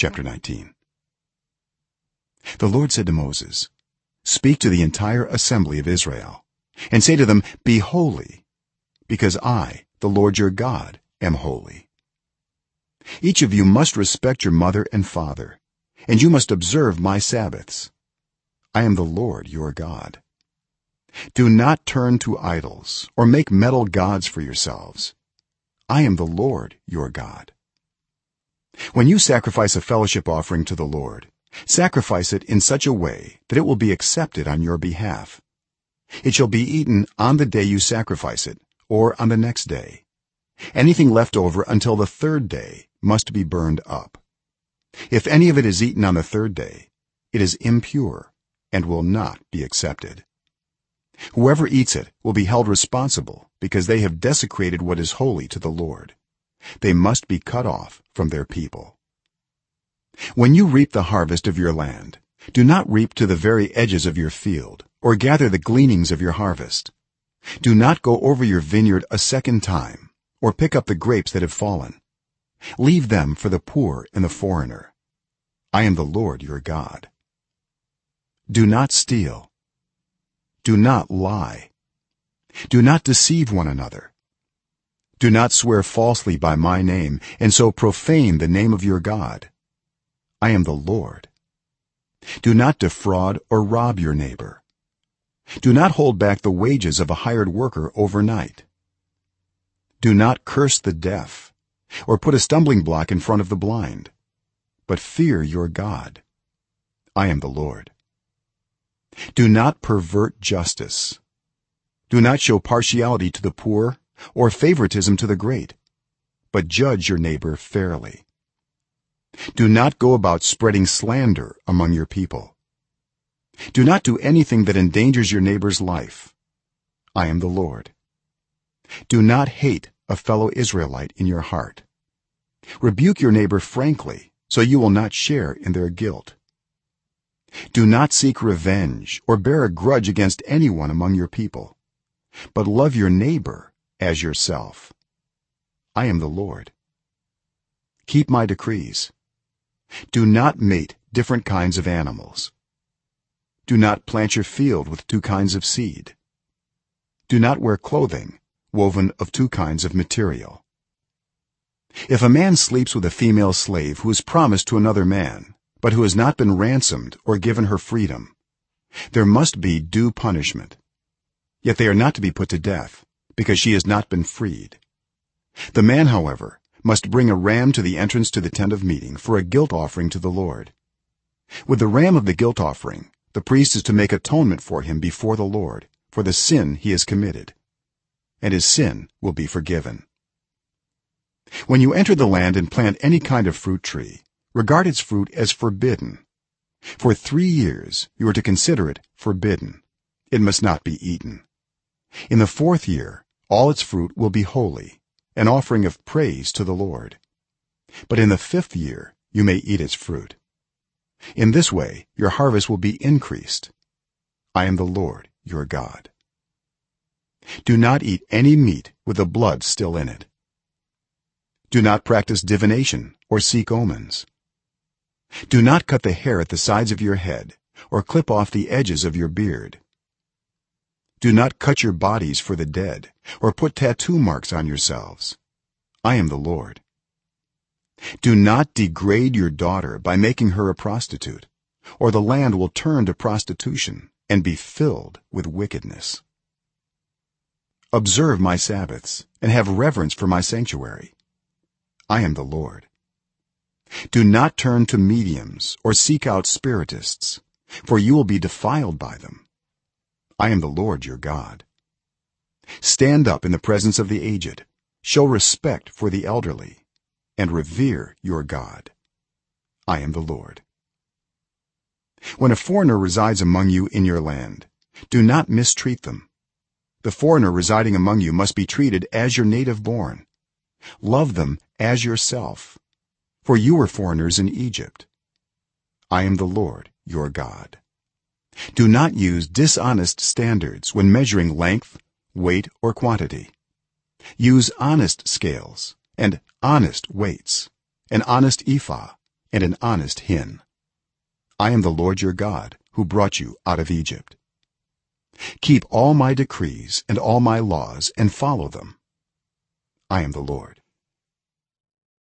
chapter 19 the lord said to moses speak to the entire assembly of israel and say to them be holy because i the lord your god am holy each of you must respect your mother and father and you must observe my sabbaths. I am the lord your god. Do not turn to idols or make metal gods for yourselves. I am the lord your god when you sacrifice a fellowship offering to the lord sacrifice it in such a way that it will be accepted on your behalf. It shall be eaten on the day you sacrifice it or on the next day. Anything left over until the third day must be burned up. If any of it is eaten on the third day it is impure and will not be accepted. Whoever eats it will be held responsible because they have desecrated what is holy to the lord they must be cut off from their people. When you reap the harvest of your land do not reap to the very edges of your field or gather the gleanings of your harvest. Do not go over your vineyard a second time or pick up the grapes that have fallen. Leave them for the poor and the foreigner. I am the lord your god. Do not steal. Do not lie. Do not deceive one another do not swear falsely by my name and so profane the name of your god. I am the lord. Do not defraud or rob your neighbor. Do not hold back the wages of a hired worker overnight. Do not curse the deaf or put a stumbling block in front of the blind but fear your god. I am the lord. Do not pervert justice. Do not show partiality to the poor or favoritism to the great but judge your neighbor fairly. Do not go about spreading slander among your people. Do not do anything that endangers your neighbor's life. I am the lord. Do not hate a fellow israelite in your heart. Rebuke your neighbor frankly so you will not share in their guilt. Do not seek revenge or bear a grudge against anyone among your people but love your neighbor as yourself. I am the lord. Keep my decrees. Do not mate different kinds of animals. Do not plant your field with two kinds of seed. Do not wear clothing woven of two kinds of material. If a man sleeps with a female slave who is promised to another man but who has not been ransomed or given her freedom there must be due punishment. Yet they are not to be put to death because she has not been freed. The man however must bring a ram to the entrance to the tent of meeting for a guilt offering to the lord. With the ram of the guilt offering the priest is to make atonement for him before the lord for the sin he has committed and his sin will be forgiven. When you enter the land and plant any kind of fruit tree regard its fruit as forbidden. For 3 years you are to consider it forbidden. It must not be eaten in the 4th year all its fruit will be holy an offering of praise to the lord. But in the 5th year you may eat its fruit. In this way your harvest will be increased. I am the lord your god. Do not eat any meat with the blood still in it. Do not practice divination or seek omens. Do not cut the hair at the sides of your head or clip off the edges of your beard do not cut your bodies for the dead or put tattoo marks on yourselves. I am the lord. Do not degrade your daughter by making her a prostitute or the land will turn to prostitution and be filled with wickedness. Observe my sabbaths and have reverence for my sanctuary. I am the lord. Do not turn to mediums or seek out spiritists for you will be defiled by them i am the lord your god. Stand up in the presence of the aged. Show respect for the elderly and revere your god. I am the lord. When a foreigner resides among you in your land do not mistreat them. The foreigner residing among you must be treated as your native born. Love them as yourself for you were foreigners in egypt. I am the lord your god do not use dishonest standards when measuring length weight or quantity. Use honest scales and honest weights an honest ephah and an honest hin. I am the lord your god who brought you out of egypt. Keep all my decrees and all my laws and follow them. I am the lord